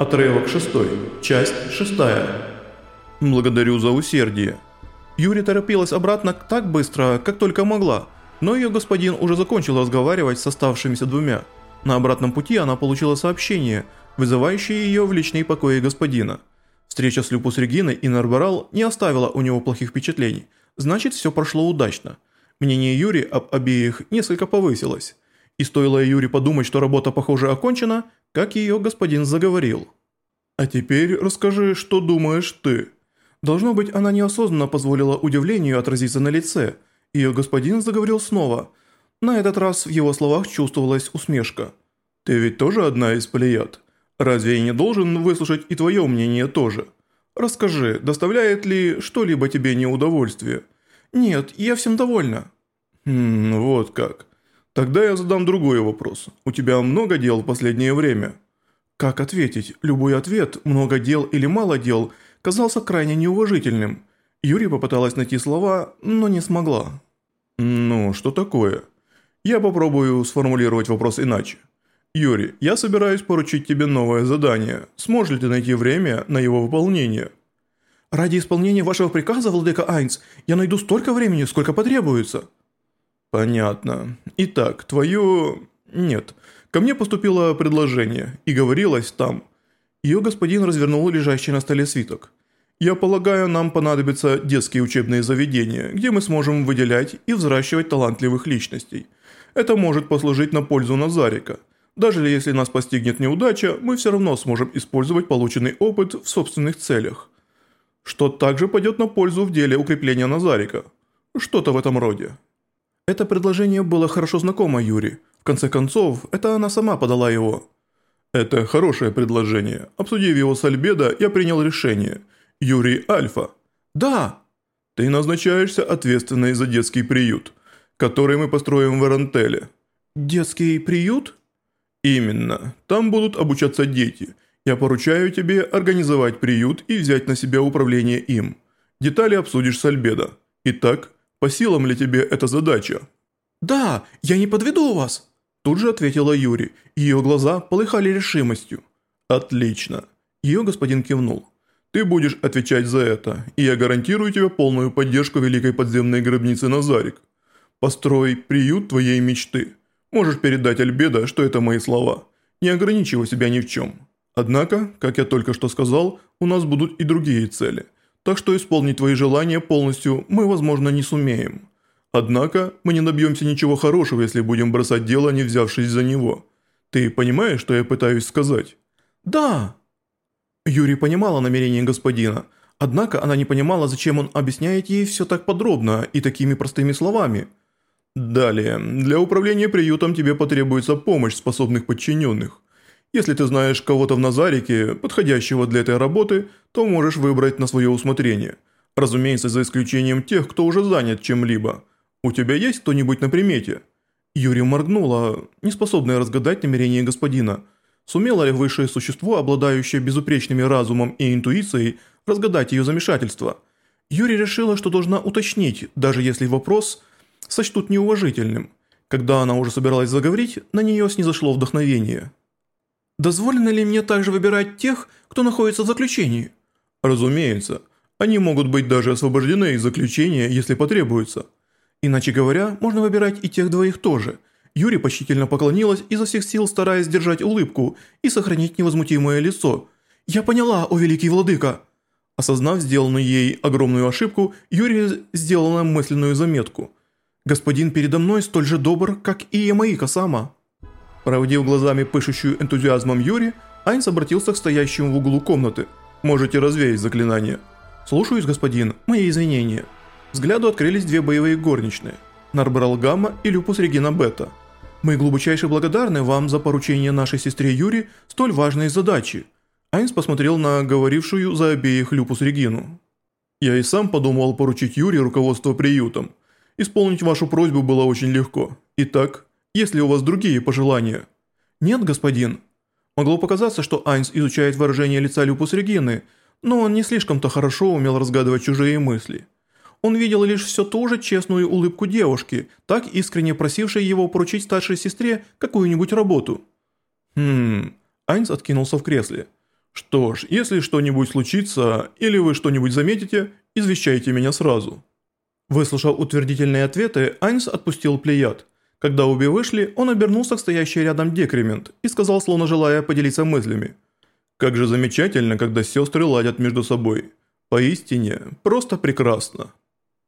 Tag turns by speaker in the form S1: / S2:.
S1: Отрывок 6. Часть 6. Благодарю за усердие. Юри торопилась обратно так быстро, как только могла, но ее господин уже закончил разговаривать с оставшимися двумя. На обратном пути она получила сообщение, вызывающее ее в личные покои господина. Встреча с Люпус Региной и Нарбарал не оставила у него плохих впечатлений, значит все прошло удачно. Мнение Юри об обеих несколько повысилось. И стоило Юри подумать, что работа похоже окончена, как ее господин заговорил. «А теперь расскажи, что думаешь ты?» Должно быть, она неосознанно позволила удивлению отразиться на лице. Ее господин заговорил снова. На этот раз в его словах чувствовалась усмешка. «Ты ведь тоже одна из плеяд? Разве я не должен выслушать и твое мнение тоже? Расскажи, доставляет ли что-либо тебе неудовольствие?» «Нет, я всем довольна». «Хм, вот как. Тогда я задам другой вопрос. У тебя много дел в последнее время?» Как ответить? Любой ответ, много дел или мало дел, казался крайне неуважительным. Юрий попыталась найти слова, но не смогла. «Ну, что такое?» Я попробую сформулировать вопрос иначе. «Юрий, я собираюсь поручить тебе новое задание. Сможешь ли ты найти время на его выполнение?» «Ради исполнения вашего приказа, владыка Айнс, я найду столько времени, сколько потребуется». «Понятно. Итак, твою... Нет. Ко мне поступило предложение, и говорилось там. Ее господин развернул лежащий на столе свиток. Я полагаю, нам понадобятся детские учебные заведения, где мы сможем выделять и взращивать талантливых личностей. Это может послужить на пользу Назарика. Даже если нас постигнет неудача, мы все равно сможем использовать полученный опыт в собственных целях. Что также пойдет на пользу в деле укрепления Назарика. Что-то в этом роде. Это предложение было хорошо знакомо Юре. В конце концов, это она сама подала его. Это хорошее предложение. Обсудив его с Альбедо, я принял решение. Юрий Альфа. Да. Ты назначаешься ответственной за детский приют, который мы построим в Эрантеле. Детский приют? Именно. Там будут обучаться дети. Я поручаю тебе организовать приют и взять на себя управление им. Детали обсудишь с Альбедо. Итак, по силам ли тебе эта задача?» «Да, я не подведу вас!» Тут же ответила Юри, ее глаза полыхали решимостью. «Отлично!» Ее господин кивнул. «Ты будешь отвечать за это, и я гарантирую тебе полную поддержку великой подземной гробницы Назарик. Построй приют твоей мечты. Можешь передать Альбедо, что это мои слова. Не ограничивай себя ни в чем. Однако, как я только что сказал, у нас будут и другие цели – так что исполнить твои желания полностью мы, возможно, не сумеем. Однако мы не добьемся ничего хорошего, если будем бросать дело, не взявшись за него. Ты понимаешь, что я пытаюсь сказать?» «Да!» Юрий понимала намерение господина, однако она не понимала, зачем он объясняет ей все так подробно и такими простыми словами. «Далее, для управления приютом тебе потребуется помощь способных подчиненных. Если ты знаешь кого-то в Назарике, подходящего для этой работы, то можешь выбрать на свое усмотрение. Разумеется, за исключением тех, кто уже занят чем-либо. У тебя есть кто-нибудь на примете?» Юрий моргнула, неспособная разгадать намерение господина. Сумело ли высшее существо, обладающее безупречными разумом и интуицией, разгадать ее замешательство? Юрий решила, что должна уточнить, даже если вопрос сочтут неуважительным. Когда она уже собиралась заговорить, на нее снизошло вдохновение. Дозволено ли мне также выбирать тех, кто находится в заключении? Разумеется. Они могут быть даже освобождены из заключения, если потребуется. Иначе говоря, можно выбирать и тех двоих тоже. Юри почтительно поклонилась, изо всех сил стараясь держать улыбку и сохранить невозмутимое лицо. «Я поняла, о великий владыка!» Осознав сделанную ей огромную ошибку, Юрий сделала мысленную заметку. «Господин передо мной столь же добр, как и Ямаика сама». Проводив глазами пышущую энтузиазмом Юри, Айнс обратился к стоящему в углу комнаты. «Можете развеять заклинание». «Слушаюсь, господин. Мои извинения». Взгляду открылись две боевые горничные. Нарбрал Гамма и Люпус Регина Бета. «Мы глубочайше благодарны вам за поручение нашей сестре Юри столь важной задачи». Айнс посмотрел на говорившую за обеих Люпус Регину. «Я и сам подумал поручить Юри руководство приютом. Исполнить вашу просьбу было очень легко. Итак, есть ли у вас другие пожелания?» «Нет, господин». Могло показаться, что Айнс изучает выражение лица Люпус Регины, но он не слишком-то хорошо умел разгадывать чужие мысли. Он видел лишь все ту же честную улыбку девушки, так искренне просившей его поручить старшей сестре какую-нибудь работу. «Хм...» Айнс откинулся в кресле. Что ж, если что-нибудь случится, или вы что-нибудь заметите, извещайте меня сразу». Выслушав утвердительные ответы, Айнс отпустил Плеяд. Когда обе вышли, он обернулся к стоящей рядом Декремент и сказал, словно желая поделиться мыслями. «Как же замечательно, когда сестры ладят между собой. Поистине, просто прекрасно».